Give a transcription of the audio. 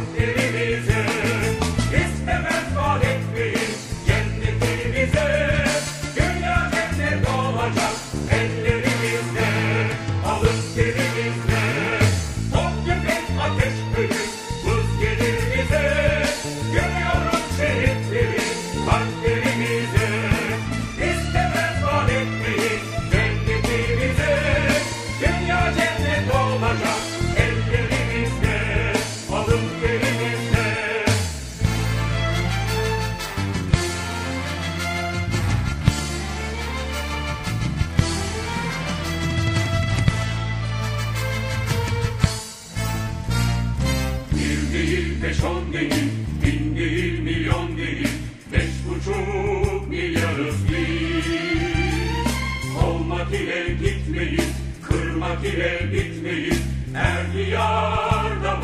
Yeah. İle gitmeyiz, kırmak ile bitmeyiz. Er diyarda